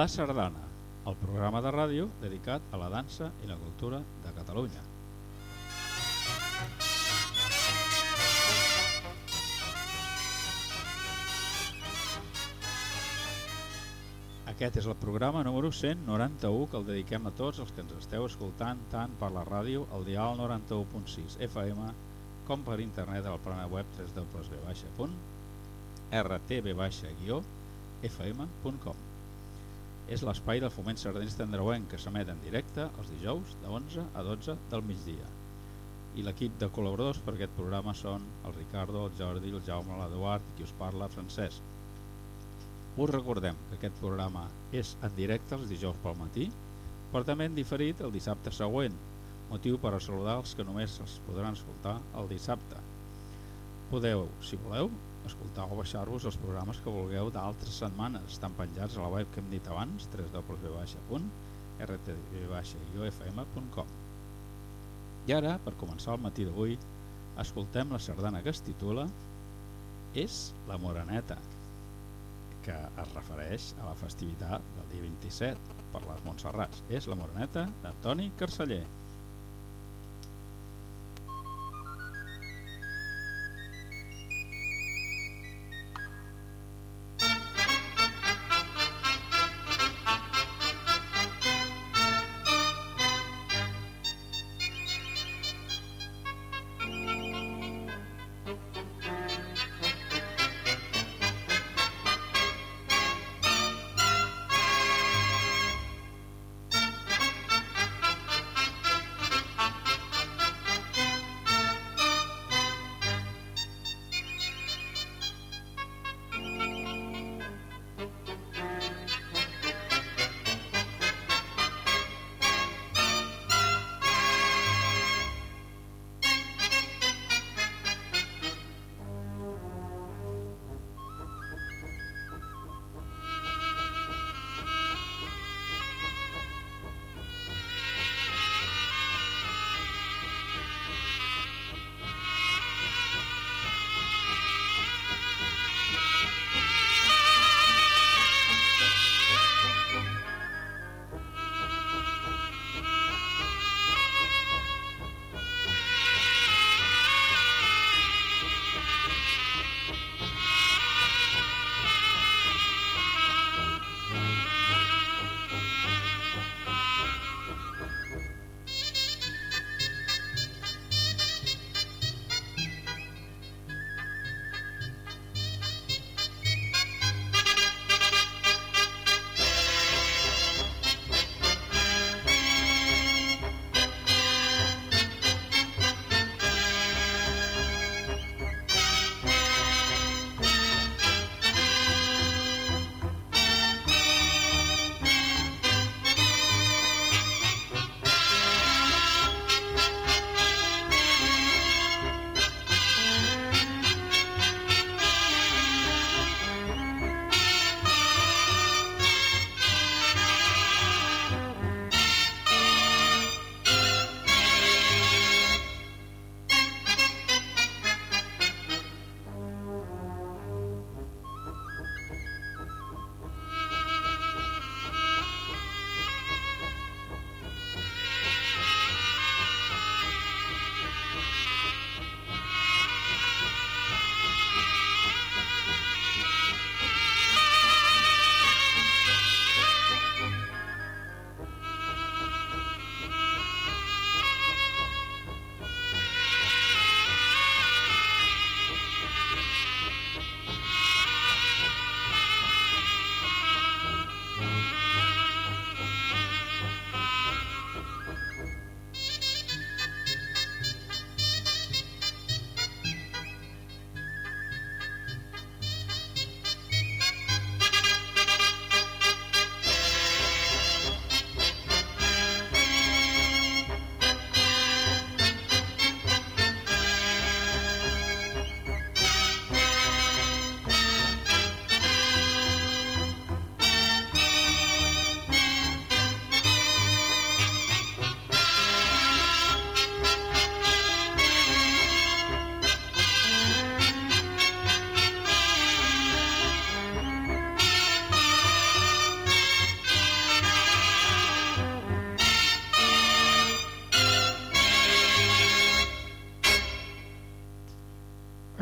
La Sardana, el programa de ràdio dedicat a la dansa i la cultura de Catalunya. Aquest és el programa número 191 que el dediquem a tots els que ens esteu escoltant tant per la ràdio al dial 91.6 FM com per internet al programa web www.rtb-fm.com És l'espai del foment sardanista andreuenc que s'emet en directe els dijous de 11 a 12 del migdia. I l'equip de col·laboradors per aquest programa són el Ricardo, el Jordi, el Jaume, l'Eduard i qui us parla, Francesc. Us recordem que aquest programa és en directe els dijous pel matí, però també en diferit el dissabte següent, motiu per a saludar els que només els podran escoltar el dissabte. Podeu, si voleu, escoltar o baixar-vos els programes que vulgueu d'altres setmanes. Estan penjats a la web que hem dit abans, www.rtv-iofm.com I ara, per començar el matí d'avui, escoltem la sardana que es titula És la Moreneta que es refereix a la festivitat del dia 27 per les Montserrats. És la Moreneta de Toni Carceller.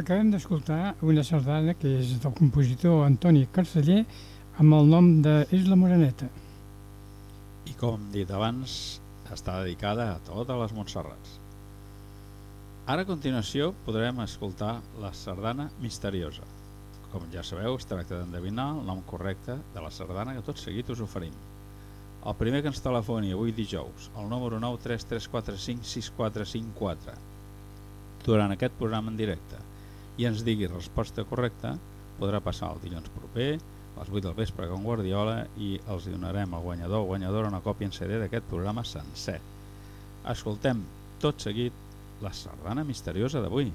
Acabem d'escoltar una sardana que és del compositor Antoni Carceller amb el nom de És la Moreneta. I com dit abans, està dedicada a totes les Montserrats. Ara a continuació podrem escoltar la sardana misteriosa. Com ja sabeu, es tracta d'endevinar el nom correcte de la sardana que tot seguit us oferim. El primer que ens telefoni avui dijous, el número 933456454, durant aquest programa en directe, i ens digui resposta correcta, podrà passar el dilluns proper, a les 8 del vespre com Guardiola i els donarem al guanyador o guanyadora una còpia en CD d'aquest programa sencer. Escoltem tot seguit la sardana misteriosa d'avui.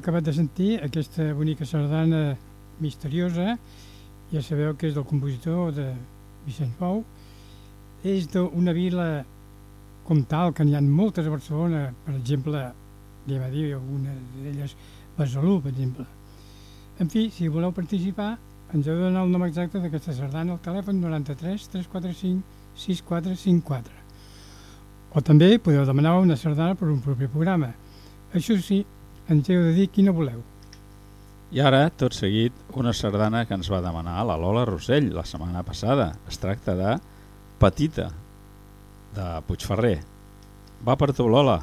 Acabat de sentir aquesta bonica sardana misteriosa, ja sabeu que és del compositor de Vicenç Bou, és d'una vila com tal, que n'hi ha moltes a Barcelona, per exemple, ja va dir alguna d'elles, Besalú, per exemple. En fi, si voleu participar, ens heu de donar el nom exacte d'aquesta sardana al telèfon 93 345 6454. O també podeu demanar una sardana per un propi programa. Això sí, ens heu de dir quina voleu. I ara, tot seguit, una sardana que ens va demanar la Lola Rossell la setmana passada. Es tracta de Petita, de Puigferrer. Va per tu, Lola.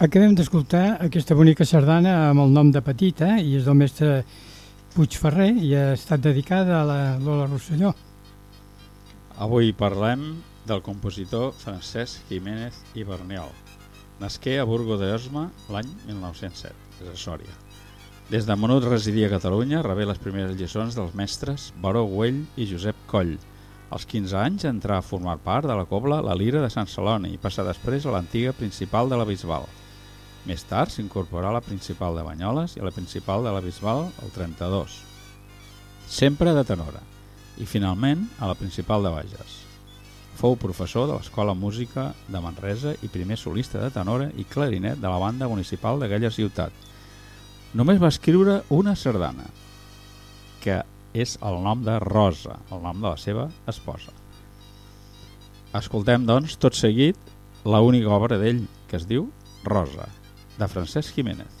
Acabem d'escoltar aquesta bonica sardana amb el nom de Petita i és del mestre Puigferrer i ha estat dedicada a la Lola Rosselló. Avui parlem del compositor Francesc Jiménez i Berniol. Nasqué a Burgo de Osma l'any 1907, és a Sòria. Des de menut residia a Catalunya, rebé les primeres lliçons dels mestres Baró Güell i Josep Coll, Als 15 anys entrà a formar part de la cobla La Lira de Sant Celoni i passà després a l'antiga principal de la Bisbal. Més tard s'incorporà a la principal de Banyoles i a la principal de la Bisbal el 32, sempre de tenora, i finalment a la principal de Bages. Fou professor de l'Escola Música de Manresa i primer solista de tenora i clarinet de la banda municipal d'aquella ciutat. Només va escriure una sardana, que és el nom de Rosa, el nom de la seva esposa. Escoltem, doncs, tot seguit, la única obra d'ell, que es diu Rosa, de Francesc Jiménez.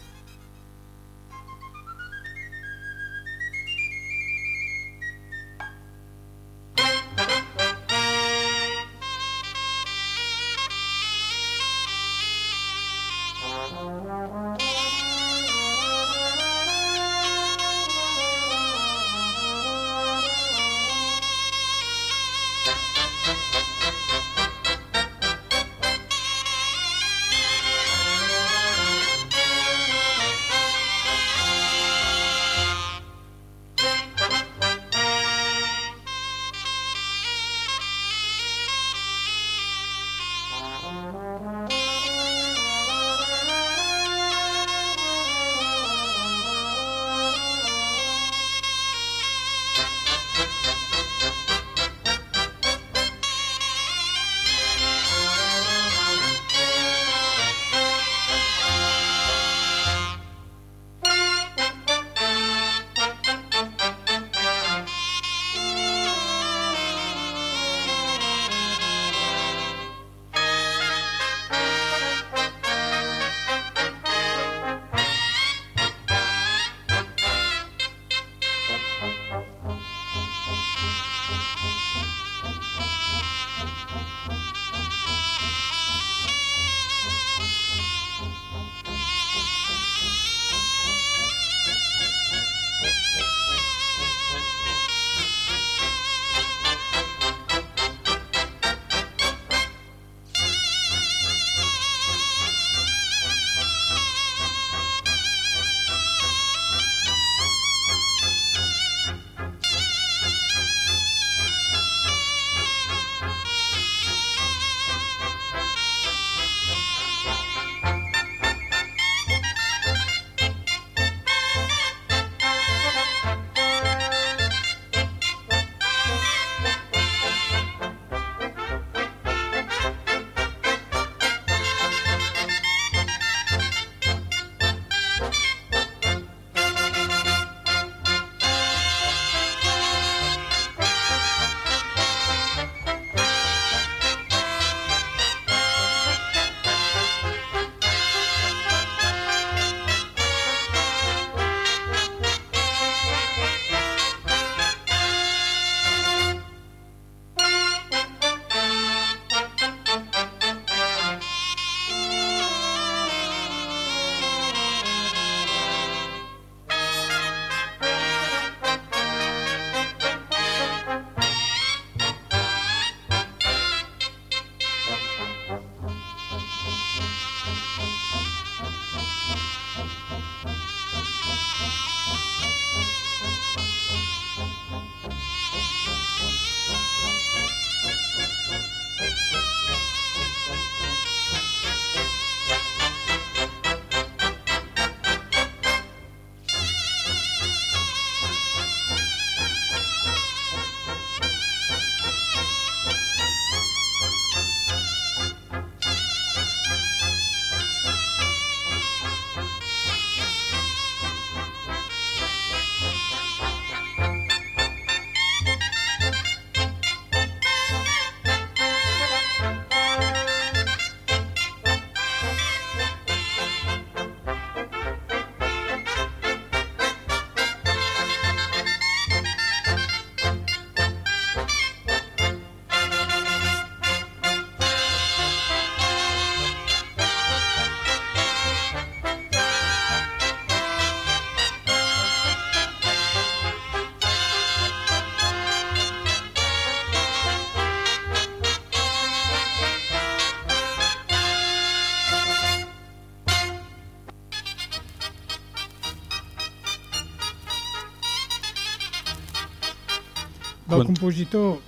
Del compositor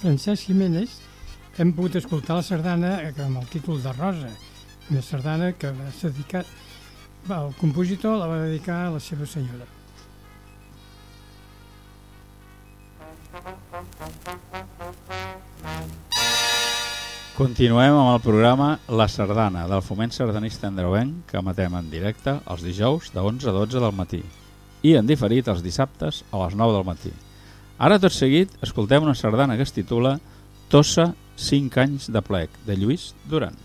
Francesc Jiménez hem pogut escoltar la sardana amb el títol de Rosa, una sardana que va dedicar, el compositor la va dedicar a la seva senyora. Continuem amb el programa La Sardana del Foment Sardanista Andreuenc que emetem en directe els dijous de 11 a 12 del matí i en diferit els dissabtes a les 9 del matí. Ara tot seguit escoltem una sardana que es titula Tossa 5 anys de plec de Lluís Duran.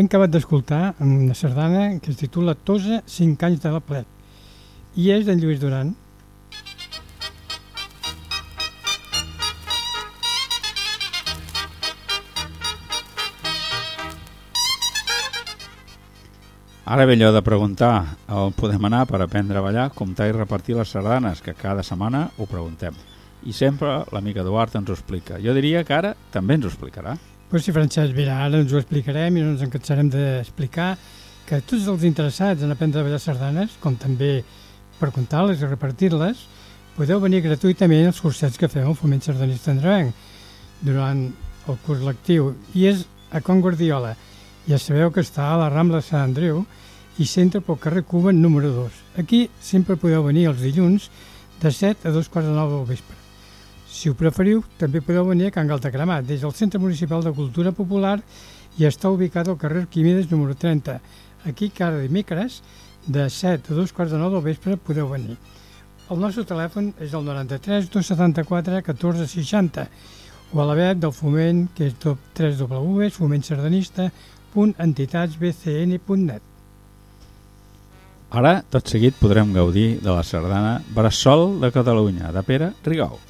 Hem acabat d'escoltar una sardana que es titula Tosa, 5 anys de la plet i és d'en Lluís Duran. Ara ve allò de preguntar on podem anar per aprendre a ballar, comptar i repartir les sardanes, que cada setmana ho preguntem. I sempre l'amic Eduard ens ho explica. Jo diria que ara també ens ho explicarà. Pues sí, Francesc, mira, ara ens ho explicarem i no ens encansarem d'explicar que tots els interessats en aprendre a ballar sardanes, com també per comptar-les i repartir-les, podeu venir gratuïtament als cursets que fem al Foment Sardanista Andrevenc durant el curs lectiu i és a Con Guardiola. Ja sabeu que està a la Rambla Sant Andreu i centre pel carrer Cuba número 2. Aquí sempre podeu venir els dilluns de 7 a 2 quarts de 9 del vespre. Si ho preferiu, també podeu venir a Can Galtacremat, des del Centre Municipal de Cultura Popular i està ubicat al carrer Quimides número 30. Aquí cada dimecres de 7 a 2 quarts de 9 del vespre podeu venir. El nostre telèfon és el 93 274 14 60 o a la web del Foment, que és www.fomentsardanista.entitats.bcn.net. Ara, tot seguit, podrem gaudir de la sardana Bressol de Catalunya, de Pere Rigau.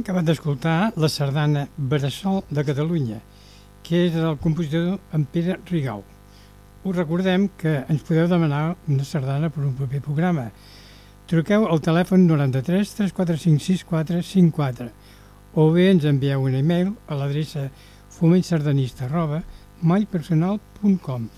Hem acabat d'escoltar la sardana Bressol de Catalunya, que és del compositor en Pere Rigau. Us recordem que ens podeu demanar una sardana per un proper programa. Truqueu al telèfon 93 345 6454 o bé ens envieu un e-mail a l'adreça fomentsardanista arroba mallpersonal.com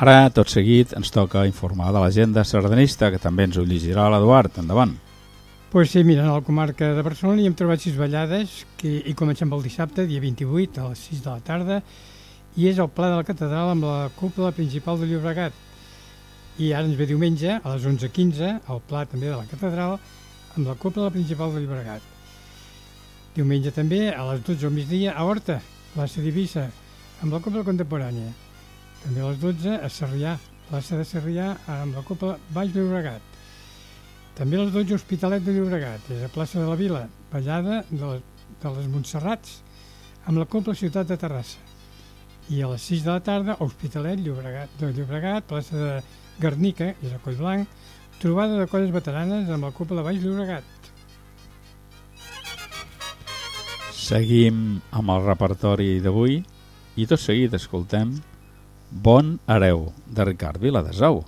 Ara, tot seguit, ens toca informar de l'agenda sardanista, que també ens ho llegirà l'Eduard. Endavant. Pues sí, mira, a la comarca de Barcelona hi hem trobat sis ballades que hi comencem el dissabte, dia 28, a les 6 de la tarda, i és el Pla de la Catedral amb la cúpula principal de Llobregat. I ara ens ve diumenge, a les 11.15, el Pla també de la Catedral amb la cúpula principal de Llobregat. Diumenge també, a les 12 al migdia, a Horta, plaça d'Ibissa, amb la cúpula contemporània. També a les 12 a Sarrià, plaça de Sarrià amb la Copa Baix Llobregat. També a les 12 Hospitalet de Llobregat, és a plaça de la Vila, ballada de, les, de les Montserrats, amb la Copa Ciutat de Terrassa. I a les 6 de la tarda Hospitalet Llobregat, de Llobregat, plaça de Garnica, és a Collblanc, trobada de colles veteranes amb la Copa de Baix Llobregat. Seguim amb el repertori d'avui i tot seguit escoltem Bon hereu, de Ricard Viladesau.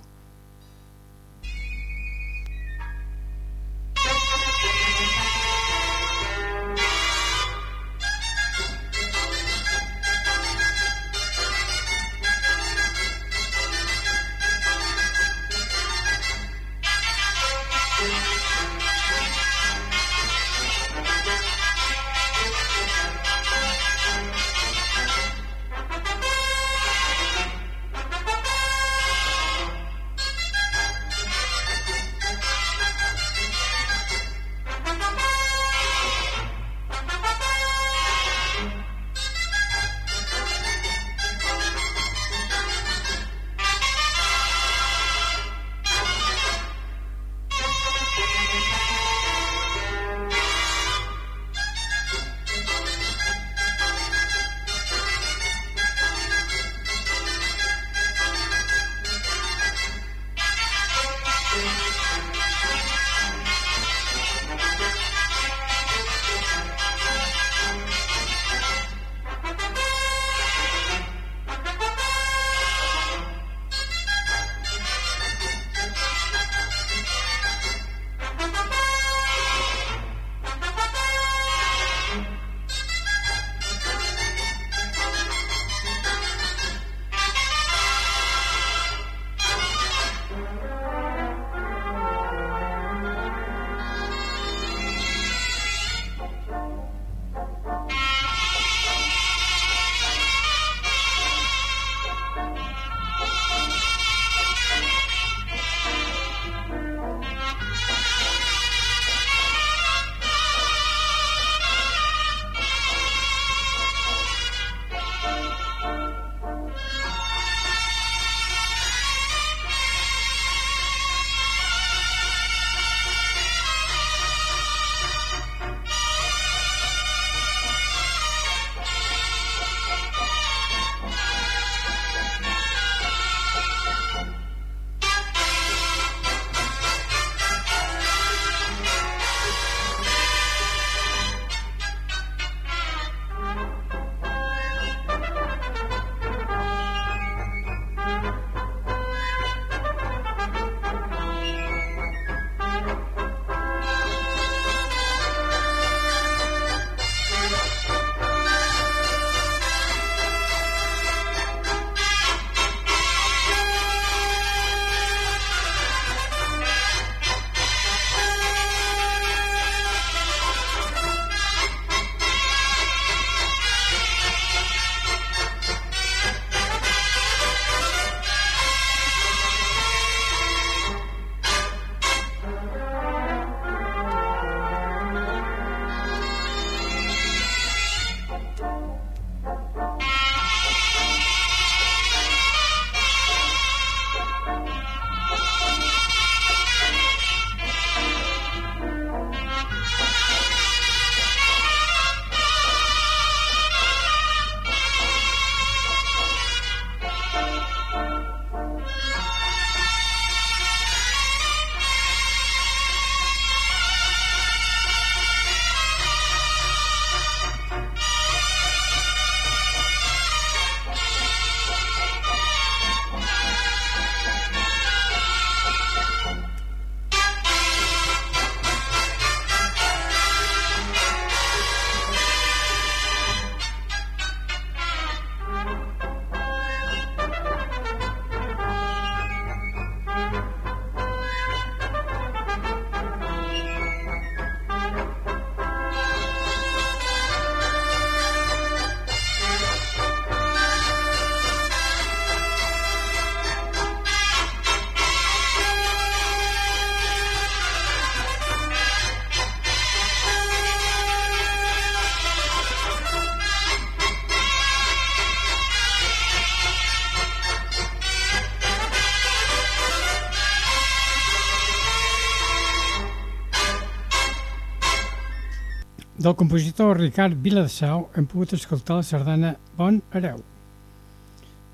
Del compositor Ricard Viladesau hem pogut escoltar la sardana Bon Hereu.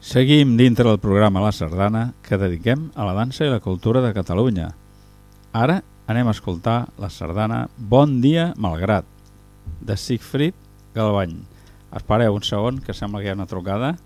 Seguim dintre del programa La Sardana que dediquem a la dansa i la cultura de Catalunya. Ara anem a escoltar la sardana Bon dia malgrat, de Siegfried Galbany. Espereu un segon, que sembla que hi ha una trucada.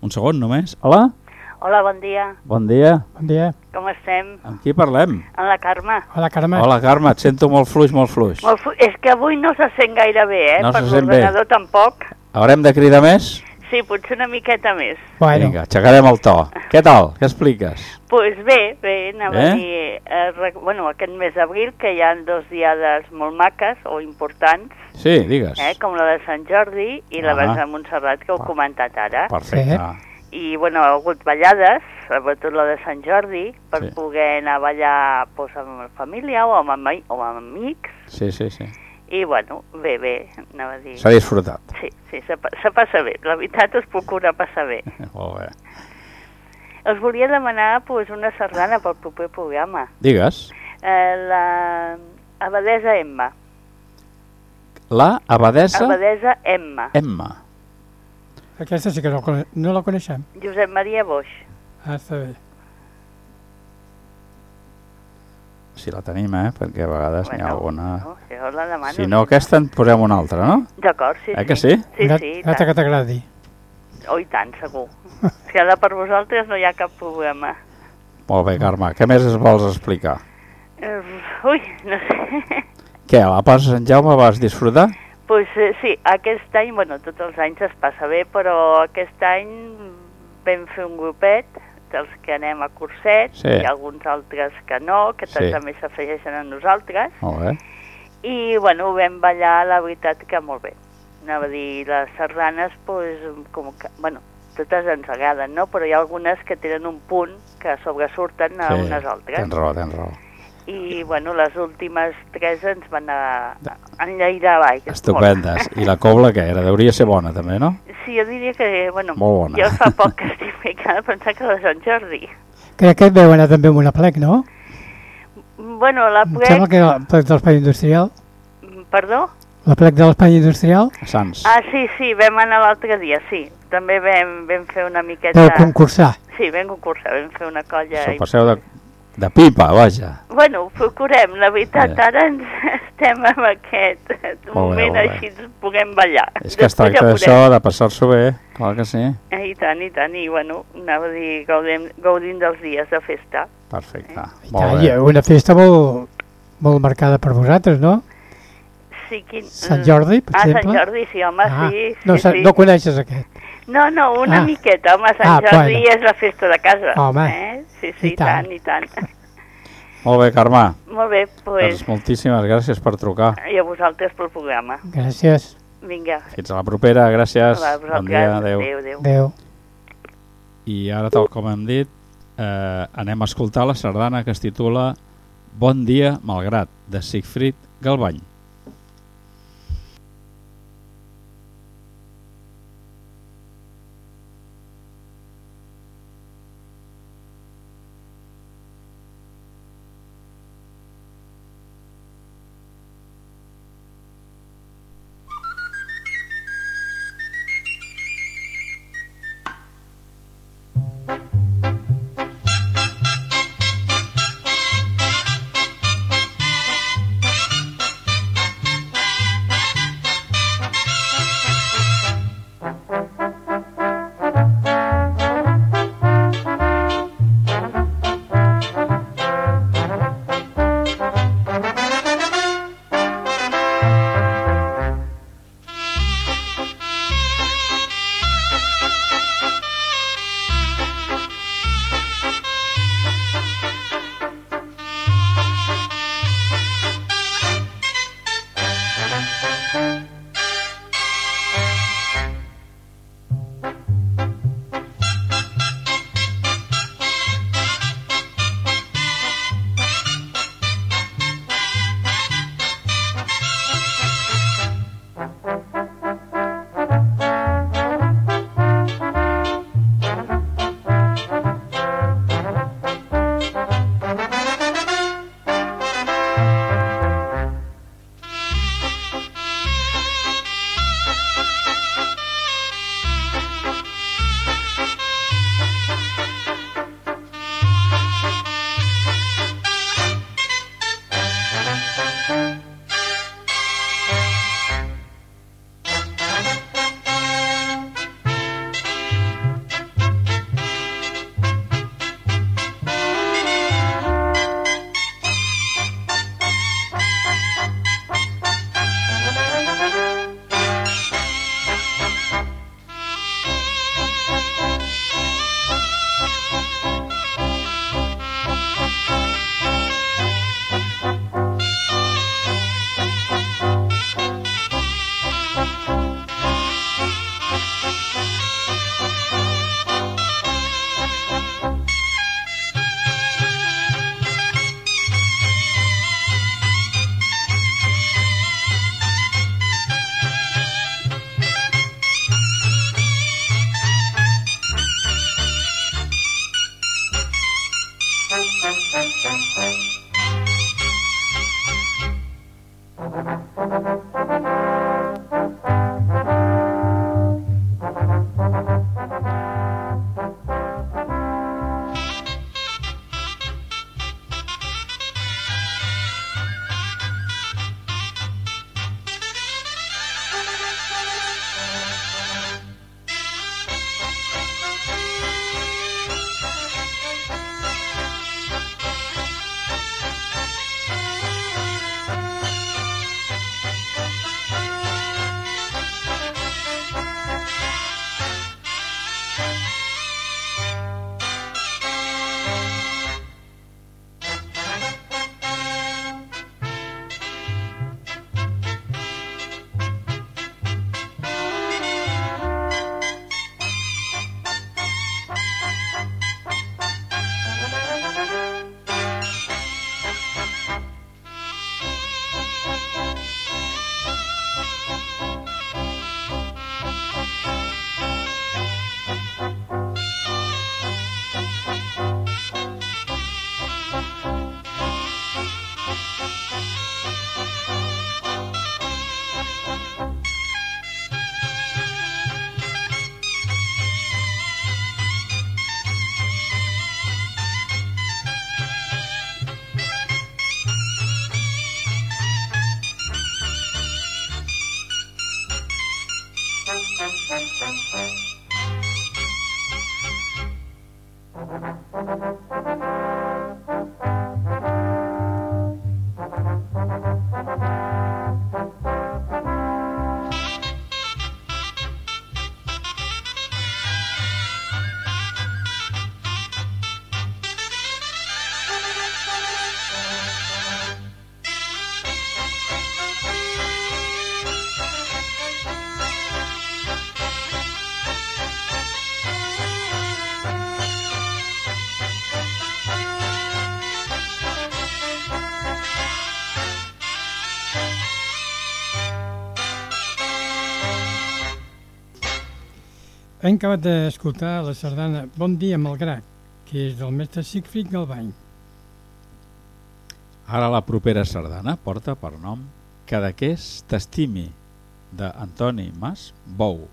Un segon només. Hola? Hola, bon dia. Bon dia. Bon dia. Com estem? Amb qui parlem? En la Carme. Hola, Carme. Hola, Carme, et sento molt fluix, molt fluix. Molt fu- És que avui no se sent gaire bé, eh? No per se sent bé. l'ordenador tampoc. Haurem de cridar més? Sí, potser una miqueta més. Bueno, Vinga, aixecarem el to. Què tal? Què expliques? Doncs pues bé, bé, anava Bé? a dir... Eh, rec- bueno, aquest mes d'abril, que hi ha dos diades molt maques o importants, Sí, digues. eh? com la de Sant Jordi i la Ah. de Montserrat, que heu comentat ara. Perfecte. I, bueno, ha hagut ballades, sobretot la de Sant Jordi, per Sí. poder anar a ballar pues, amb la família o amb, ami o amb amics. Sí, sí, sí. I, bueno, bé, bé, anava a dir... S'ha disfrutat. Sí, sí, se, se passa bé. La veritat es procura passar bé. Molt bé. Els volia demanar pues, una sardana pel proper programa. Digues. Eh, la abadesa Emma. La abadesa Abadesa Emma. Emma. Aquesta sí que no, no la coneixem. Josep Maria Boix. Ah, està bé. Si la tenim, eh? Perquè a vegades n'hi ha alguna... No, jo la demano. Si no aquesta en posem una altra, no? D'acord, sí, Eh que sí. sí? Sí, Gat- sí, Gata que t'agradi. Oh, i tant, segur. si ha de per vosaltres no hi ha cap problema. Molt bé, Carme. Què més es vols explicar? Eh, ui, no sé. Què, a la Pas de Sant Jaume vas disfrutar? Pues eh, sí, aquest any, bueno, tots els anys es passa bé, però aquest any vam fer un grupet dels que anem a curset, Sí. i alguns altres que no, que Sí. també s'afegeixen a nosaltres, Molt bé. i bueno, vam ballar, la veritat que molt bé. Anava a dir, les sardanes, pues, com que, bueno, totes ens agraden, no? Però hi ha algunes que tenen un punt que sobresurten a Sí, unes altres. Tens raó, tens raó. I, bueno, les últimes tres ens van a, a enllairar baix. Estupendes. I la cobla què era? Deuria ser bona també, no? Sí, jo diria que, bueno, Molt bona. jo fa poc que estic ficada a pensar que la de Sant Jordi. Crec que et veu anar també amb una plec, no? Bueno, la Em sembla plec... que era la plec de l'espai industrial. Perdó? La plec de l'espai industrial A Sants. Ah, sí, sí, vam anar l'altre dia, sí. També vam, vam fer una miqueta... per concursar. Sí, vam concursar, vam fer una colla... Se'l passeu de, de pipa, vaja. Bueno, ho procurem, la veritat, Bé. ara ens estem en aquest moment, molt bé. així ens puguem ballar. És que es Després ja tracta d'això, de passar-s'ho bé. Clar que sí. Eh, I tant, i tant, i bueno, anava a dir, gaudem, gaudint dels dies de festa. Perfecte. I Molt tant, bé. i una festa molt, molt marcada per vosaltres, no? Sí, quin... Sant Jordi, per ah, exemple. Sant Jordi, sí, home, ah, sí, sí, no, sí. no coneixes aquest. No, no, una Ah. miqueta, home, Sant Ah, Jordi bueno. és la festa de casa. Home, Eh? Sí, sí, i i tant, tant. i tant. Molt bé, Carme. Molt bé, doncs, Doncs moltíssimes gràcies per trucar. i a vosaltres pel programa. Gràcies. Vinga. Fins a la propera, gràcies. A Bon dia, adeu. adéu, adéu. Adéu. I ara, tal com hem dit, eh, anem a escoltar la sardana que es titula Bon dia, malgrat, de Siegfried Galbany. Thank. Hem acabat d'escoltar la sardana Bon dia, Malgrat, que és del mestre Sigfrid Galbany. Ara la propera sardana porta per nom Cadaqués t'estimi, de Antoni Mas Bou.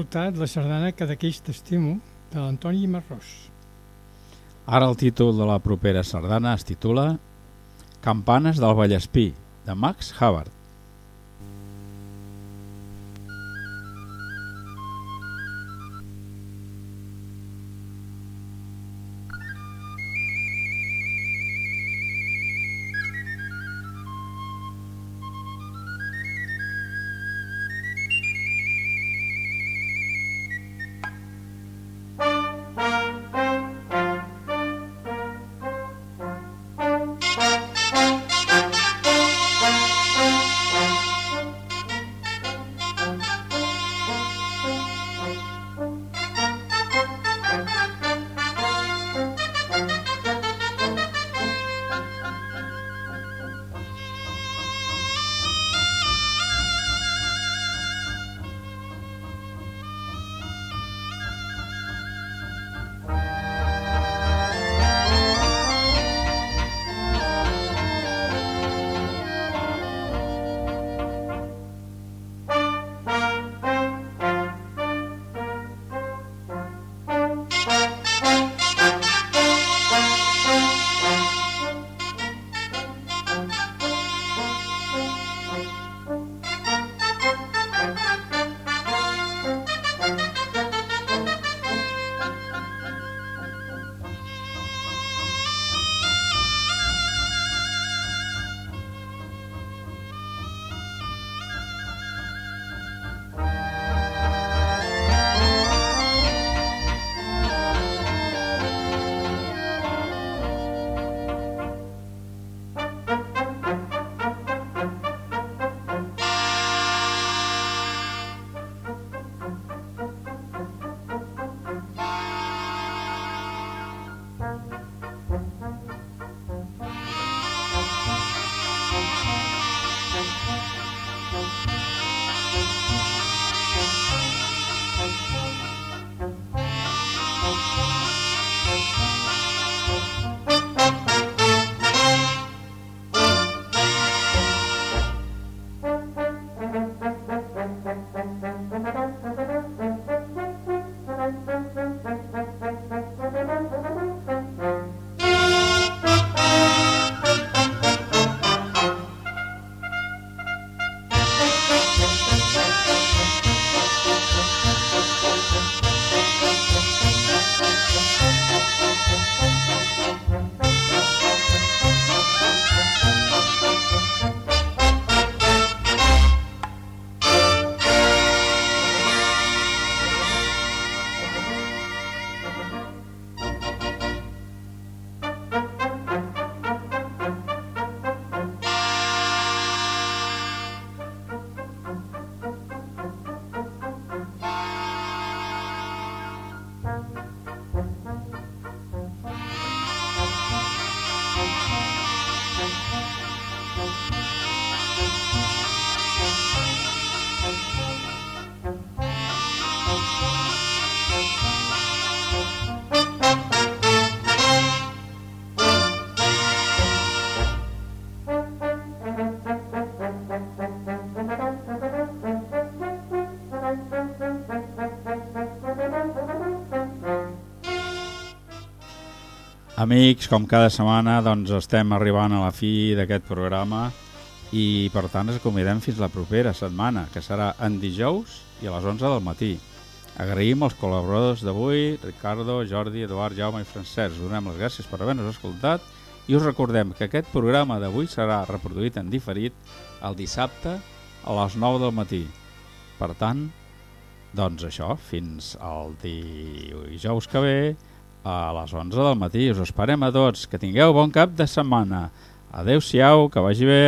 Escoltat la sardana que d'aquells t'estimo de l'Antoni Marrós. Ara el títol de la propera sardana es titula Campanes del Vallespí, de Max Havard. Amics, com cada setmana, doncs estem arribant a la fi d'aquest programa i per tant ens convidem fins la propera setmana, que serà en dijous i a les 11 del matí. Agraïm els col·laboradors d'avui, Ricardo, Jordi, Eduard, Jaume i Francesc. Us donem les gràcies per haver-nos escoltat i us recordem que aquest programa d'avui serà reproduït en diferit el dissabte a les 9 del matí. Per tant, doncs això, fins al dijous que ve a les 11 del matí. Us esperem a tots. Que tingueu bon cap de setmana. Adeu-siau, que vagi bé.